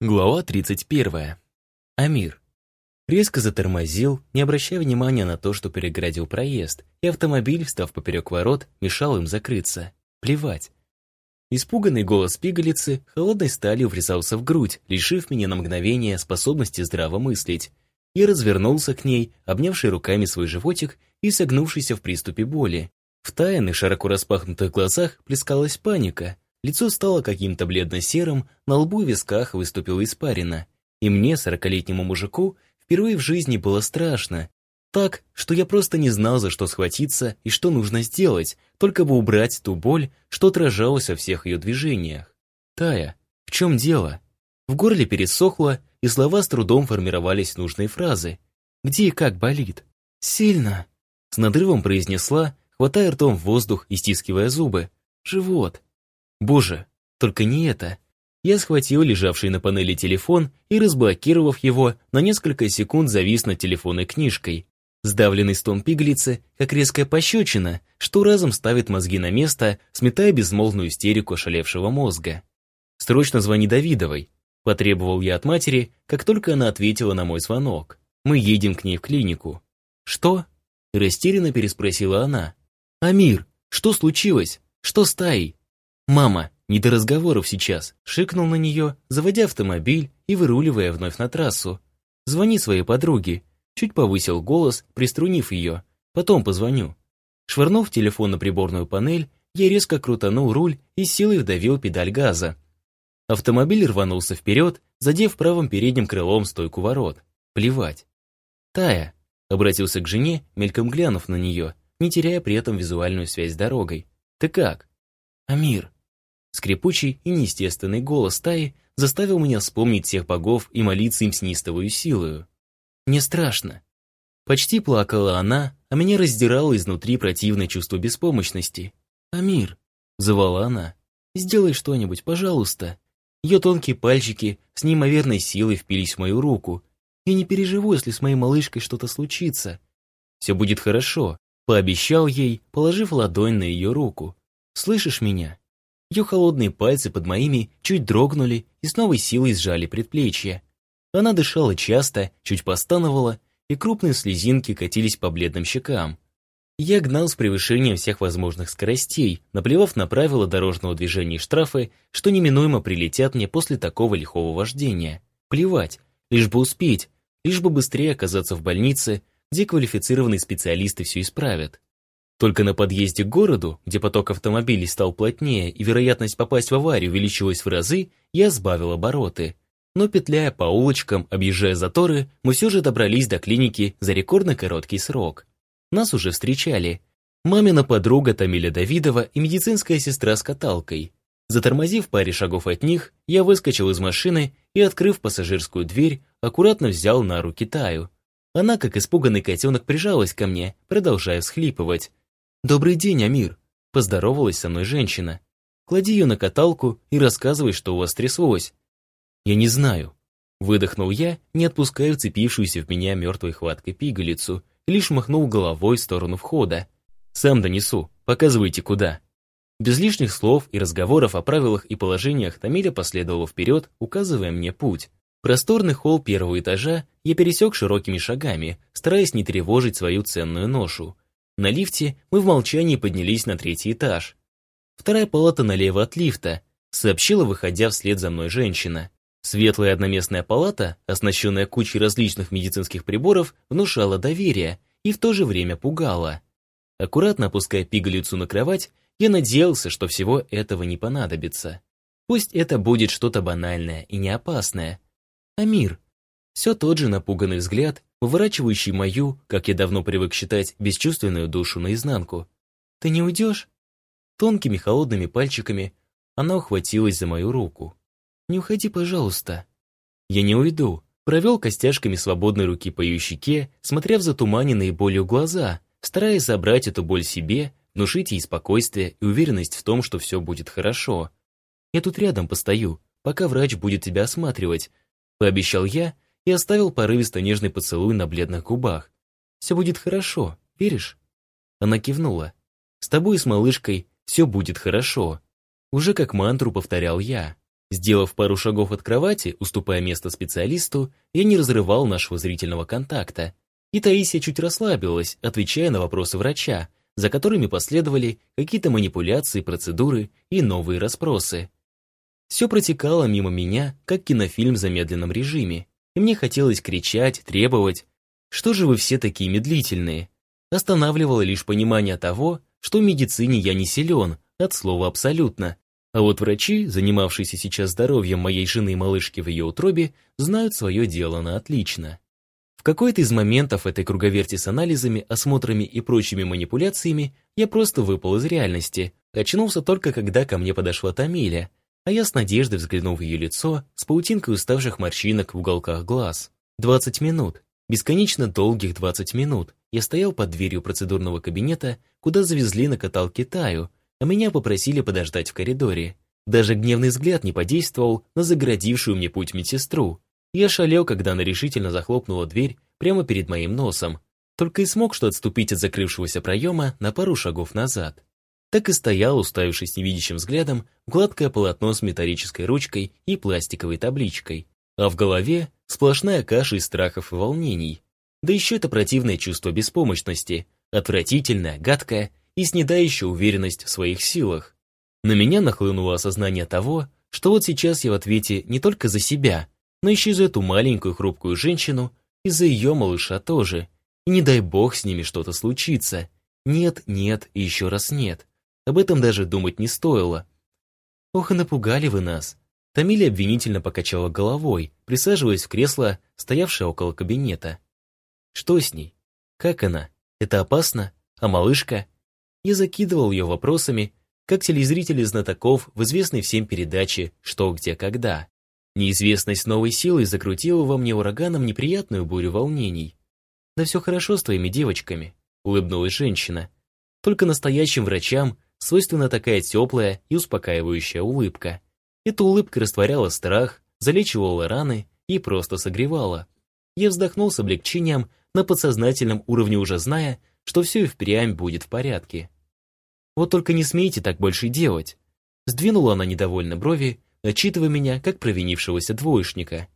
Глава 31. Амир. Резко затормозил, не обращая внимания на то, что переградил проезд, и автомобиль, встав поперек ворот, мешал им закрыться. Плевать. Испуганный голос пигалицы холодной сталью врезался в грудь, лишив меня на мгновение способности здраво мыслить. Я развернулся к ней, обнявший руками свой животик и согнувшийся в приступе боли. В тайных, широко распахнутых глазах плескалась паника — Лицо стало каким-то бледно-серым, на лбу и висках выступила испарина. И мне, сорокалетнему мужику, впервые в жизни было страшно. Так, что я просто не знал, за что схватиться и что нужно сделать, только бы убрать ту боль, что отражалась во всех ее движениях. Тая, в чем дело? В горле пересохло, и слова с трудом формировались нужные фразы. Где и как болит? Сильно. С надрывом произнесла, хватая ртом воздух и стискивая зубы. Живот. Боже, только не это. Я схватил лежавший на панели телефон и, разблокировав его, на несколько секунд завис над телефонной книжкой. Сдавленный стон пиглицы, как резкая пощечина, что разом ставит мозги на место, сметая безмолвную истерику ошалевшего мозга. «Срочно звони Давидовой», – потребовал я от матери, как только она ответила на мой звонок. «Мы едем к ней в клинику». «Что?» – растерянно переспросила она. «Амир, что случилось? Что с Таей?» «Мама, не до разговоров сейчас», — шикнул на нее, заводя автомобиль и выруливая вновь на трассу. «Звони своей подруге», — чуть повысил голос, приструнив ее. «Потом позвоню». Швырнув телефон на приборную панель, я резко крутанул руль и силой вдавил педаль газа. Автомобиль рванулся вперед, задев правым передним крылом стойку ворот. Плевать. «Тая», — обратился к жене, мельком глянув на нее, не теряя при этом визуальную связь с дорогой. «Ты как?» «Амир», Скрипучий и неестественный голос Таи заставил меня вспомнить всех богов и молиться им с неистовую силою. «Не страшно». Почти плакала она, а меня раздирало изнутри противное чувство беспомощности. «Амир», — звала она, — «сделай что-нибудь, пожалуйста». Ее тонкие пальчики с неимоверной силой впились в мою руку. «Я не переживу, если с моей малышкой что-то случится». «Все будет хорошо», — пообещал ей, положив ладонь на ее руку. «Слышишь меня?» Ее холодные пальцы под моими чуть дрогнули и с новой силой сжали предплечье. Она дышала часто, чуть постановала, и крупные слезинки катились по бледным щекам. Я гнал с превышением всех возможных скоростей, наплевав на правила дорожного движения и штрафы, что неминуемо прилетят мне после такого лихого вождения. Плевать, лишь бы успеть, лишь бы быстрее оказаться в больнице, где квалифицированные специалисты все исправят. Только на подъезде к городу, где поток автомобилей стал плотнее и вероятность попасть в аварию увеличилась в разы, я сбавил обороты. Но петляя по улочкам, объезжая заторы, мы все же добрались до клиники за рекордно короткий срок. Нас уже встречали. Мамина подруга Тамиля Давидова и медицинская сестра с каталкой. Затормозив паре шагов от них, я выскочил из машины и, открыв пассажирскую дверь, аккуратно взял на руки Таю. Она, как испуганный котенок, прижалась ко мне, продолжая всхлипывать. «Добрый день, Амир!» – поздоровалась со мной женщина. «Клади ее на каталку и рассказывай, что у вас тряслось». «Я не знаю». Выдохнул я, не отпуская вцепившуюся в меня мертвой хваткой пигалицу, лишь махнул головой в сторону входа. «Сам донесу. Показывайте, куда». Без лишних слов и разговоров о правилах и положениях Тамиля последовала вперед, указывая мне путь. Просторный холл первого этажа я пересек широкими шагами, стараясь не тревожить свою ценную ношу. На лифте мы в молчании поднялись на третий этаж. Вторая палата налево от лифта, сообщила, выходя вслед за мной женщина. Светлая одноместная палата, оснащенная кучей различных медицинских приборов, внушала доверие и в то же время пугала. Аккуратно опуская пигалицу на кровать, я надеялся, что всего этого не понадобится. Пусть это будет что-то банальное и не опасное. А мир? Все тот же напуганный взгляд выворачивающий мою, как я давно привык считать, бесчувственную душу наизнанку. «Ты не уйдешь?» Тонкими холодными пальчиками она ухватилась за мою руку. «Не уходи, пожалуйста». «Я не уйду», провел костяшками свободной руки по ее щеке, смотря в затуманенные болью глаза, стараясь забрать эту боль себе, внушить ей спокойствие и уверенность в том, что все будет хорошо. «Я тут рядом постою, пока врач будет тебя осматривать», пообещал я, и оставил порывисто нежный поцелуй на бледных губах. «Все будет хорошо, веришь?» Она кивнула. «С тобой и с малышкой все будет хорошо». Уже как мантру повторял я. Сделав пару шагов от кровати, уступая место специалисту, я не разрывал нашего зрительного контакта. И Таисия чуть расслабилась, отвечая на вопросы врача, за которыми последовали какие-то манипуляции, процедуры и новые расспросы. Все протекало мимо меня, как кинофильм в замедленном режиме, и мне хотелось кричать, требовать. Что же вы все такие медлительные? Останавливало лишь понимание того, что в медицине я не силен, от слова абсолютно. А вот врачи, занимавшиеся сейчас здоровьем моей жены и малышки в ее утробе, знают свое дело на отлично. В какой-то из моментов этой круговерти с анализами, осмотрами и прочими манипуляциями я просто выпал из реальности, очнулся только когда ко мне подошла Тамиля, а я с надеждой взглянул в ее лицо с паутинкой уставших морщинок в уголках глаз. 20 минут. Бесконечно долгих 20 минут. Я стоял под дверью процедурного кабинета, куда завезли на каталке Таю, а меня попросили подождать в коридоре. Даже гневный взгляд не подействовал на заградившую мне путь медсестру, я шалел, когда она решительно захлопнула дверь прямо перед моим носом. Только и смог что отступить от закрывшегося проема на пару шагов назад. Так и стоял, уставившись невидящим взглядом, гладкое полотно с металлической ручкой и пластиковой табличкой. А в голове сплошная каша из страхов и волнений. Да еще это противное чувство беспомощности, отвратительное, гадкое и снедающая уверенность в своих силах. На меня нахлынуло осознание того, что вот сейчас я в ответе не только за себя, но еще и за эту маленькую хрупкую женщину, и за ее малыша тоже. И не дай бог с ними что-то случится. Нет, нет и еще раз нет. Об этом даже думать не стоило. Ох, напугали вы нас. Тамиля обвинительно покачала головой, присаживаясь в кресло, стоявшее около кабинета. Что с ней? Как она? Это опасно? А малышка? Я закидывал ее вопросами, как телезрители знатоков в известной всем передаче «Что, где, когда». Неизвестность новой силой закрутила во мне ураганом неприятную бурю волнений. «Да все хорошо с твоими девочками», — улыбнулась женщина. «Только настоящим врачам свойственна такая теплая и успокаивающая улыбка. Эта улыбка растворяла страх, залечивала раны и просто согревала. Я вздохнул с облегчением, на подсознательном уровне уже зная, что все и впрямь будет в порядке. Вот только не смейте так больше делать. Сдвинула она недовольно брови отчитывая меня как провинившегося двоечника.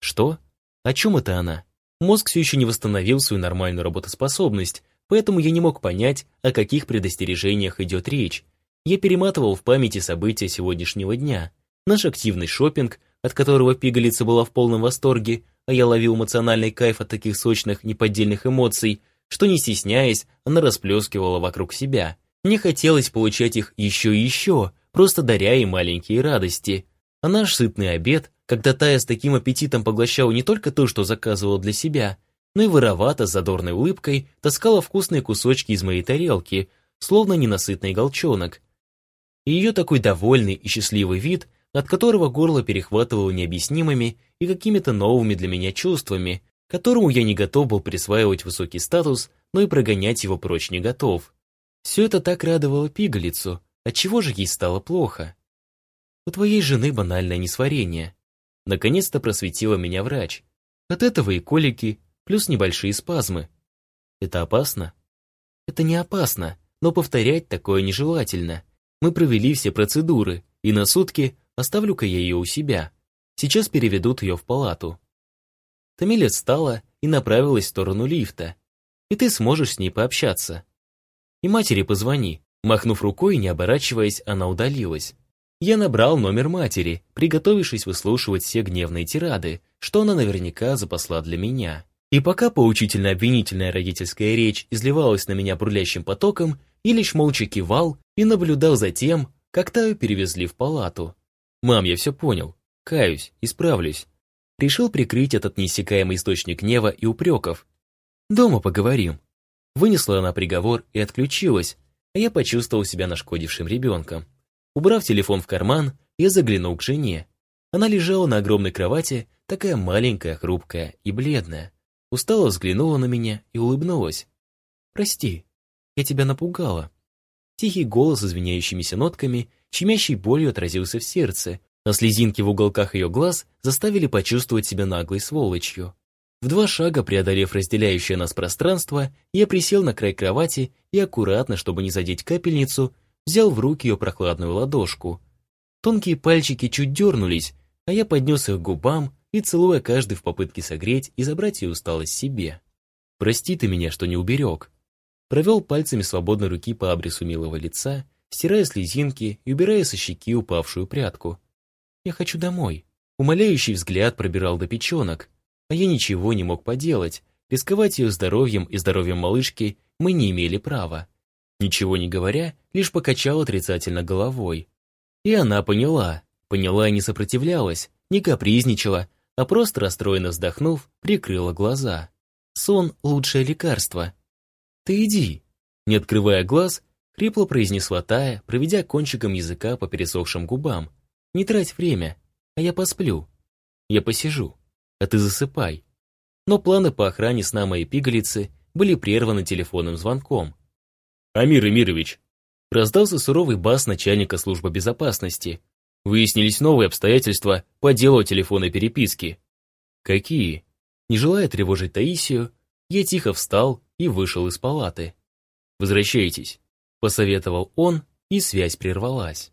Что? О чем это она? Мозг все еще не восстановил свою нормальную работоспособность, поэтому я не мог понять, о каких предостережениях идет речь. Я перематывал в памяти события сегодняшнего дня. Наш активный шопинг, от которого пигалица была в полном восторге, а я ловил эмоциональный кайф от таких сочных, неподдельных эмоций, что не стесняясь, она расплескивала вокруг себя. Мне хотелось получать их еще и еще, просто даря ей маленькие радости. А наш сытный обед, когда Тая с таким аппетитом поглощала не только то, что заказывала для себя, но и воровато, с задорной улыбкой, таскала вкусные кусочки из моей тарелки, словно ненасытный голчонок. И ее такой довольный и счастливый вид, от которого горло перехватывало необъяснимыми и какими-то новыми для меня чувствами, которому я не готов был присваивать высокий статус, но и прогонять его прочь не готов. Все это так радовало пигалицу, отчего же ей стало плохо. У твоей жены банальное несварение. Наконец-то просветила меня врач. От этого и колики, плюс небольшие спазмы. Это опасно? Это не опасно, но повторять такое нежелательно. Мы провели все процедуры, и на сутки оставлю-ка я ее у себя. Сейчас переведут ее в палату. Тамиля встала и направилась в сторону лифта. И ты сможешь с ней пообщаться. И матери позвони. Махнув рукой, не оборачиваясь, она удалилась. Я набрал номер матери, приготовившись выслушивать все гневные тирады, что она наверняка запасла для меня. И пока поучительно-обвинительная родительская речь изливалась на меня бурлящим потоком, я лишь молча кивал и наблюдал за тем, как Таю перевезли в палату. «Мам, я все понял. Каюсь, исправлюсь». Решил прикрыть этот неиссякаемый источник гнева и упреков. «Дома поговорим». Вынесла она приговор и отключилась, а я почувствовал себя нашкодившим ребенком. Убрав телефон в карман, я заглянул к жене. Она лежала на огромной кровати, такая маленькая, хрупкая и бледная. Устало взглянула на меня и улыбнулась. «Прости, я тебя напугала». Тихий голос с извиняющимися нотками, щемящей болью отразился в сердце, а слезинки в уголках ее глаз заставили почувствовать себя наглой сволочью. В два шага преодолев разделяющее нас пространство, я присел на край кровати и аккуратно, чтобы не задеть капельницу, взял в руки ее прохладную ладошку. Тонкие пальчики чуть дернулись, а я поднес их к губам и, целуя каждый в попытке согреть и забрать ее усталость себе. «Прости ты меня, что не уберег». Провел пальцами свободной руки по абрису милого лица, стирая слезинки и убирая со щеки упавшую прядку. «Я хочу домой». Умоляющий взгляд пробирал до печенок, а я ничего не мог поделать. Рисковать ее здоровьем и здоровьем малышки мы не имели права. Ничего не говоря, лишь покачал отрицательно головой. И она поняла. Поняла и не сопротивлялась, не капризничала, а просто расстроенно вздохнув, прикрыла глаза. Сон — лучшее лекарство. «Ты иди!» Не открывая глаз, хрипло произнесла Тая, проведя кончиком языка по пересохшим губам. «Не трать время, а я посплю. Я посижу, а ты засыпай». Но планы по охране сна моей пигалицы были прерваны телефонным звонком. «Амир Эмирович!» Раздался суровый бас начальника службы безопасности. Выяснились новые обстоятельства по делу телефонной переписки. «Какие?» Не желая тревожить Таисию, я тихо встал и вышел из палаты. «Возвращайтесь», — посоветовал он, и связь прервалась.